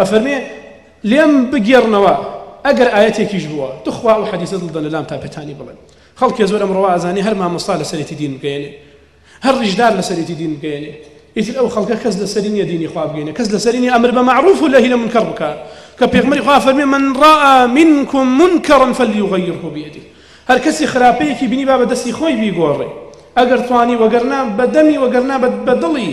ئەفەرمێ، لێم بگێڕنەوە ئەگەر ئایەتێکیش بووە، توخوا ئەو حەدیسە دڵ دەنە لام تا پێتانی بڵێم. خەڵکێ زۆر ئەمڕۆ وائەزانێ هەر مامۆستا لەسەرێتی دین بگەیەنێ، هەر ڕیشدار لەسەرێتی دین بگەیەنێ، ئیتر ئەو خەڵکە کەس لەسەری نییە دینی خوا بگەینێ، کەس لەسەری نییە ئەمر بەمەعروف و لەهی لە مونکەڕ بکا، کە پێغەمبەری خوا ئەفەرمێ، من ڕاء منکم منکرا فلیغیره بیده، هەر کەسی خراپەیەکی بینی با بە دەستی خۆی بیگۆڕێ، ئەگەر توانی، وەگەرنا بە دەمی، وەگەرنا بە دڵی.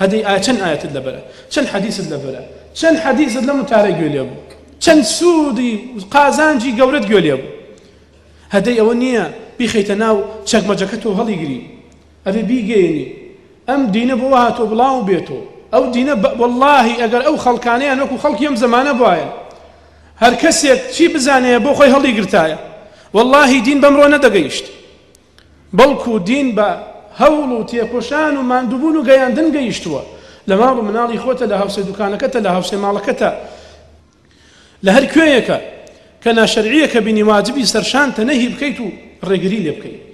هە دەی ئایا چەند ئایەتت لەبەرە چەند حەدیست لەبەرە چەند حەدیست لەم وتارە گوێ لێ بوو چەند سوودی قازانجی گەورەت گوێ لێ بوو هە دەی ئەوە نییە بیخەیتە ناو چەکمەجەکە تۆ هەڵیگری ئەبێ بیگەێنی ئەم دینە بۆ هاتۆ بڵاو بێتەوە ئەو دینە واللهی ئەگەر ئەو خەڵکانیان وەکو خەڵکی ئەم زمانە بواە هەر کەسێک چی بزانەیە بۆ خۆی هەڵیگرتایە واللهی دین بەمڕۆ نەدەگەیشت بەڵکو دین بە هەوڵ و تێکۆشان و ماندوبون و گەیاندن گەیشتووە لە ماڵ و مناڵی خۆتە لە هاوسێ دوکانەکەتە لە هاوسێ ماڵەکەتە لە هەر کوێیەکە کە ناشەرعیە کە بینی واجبی سەرشانتە نەهی بکەیت و ڕێگری لێ بکەیت.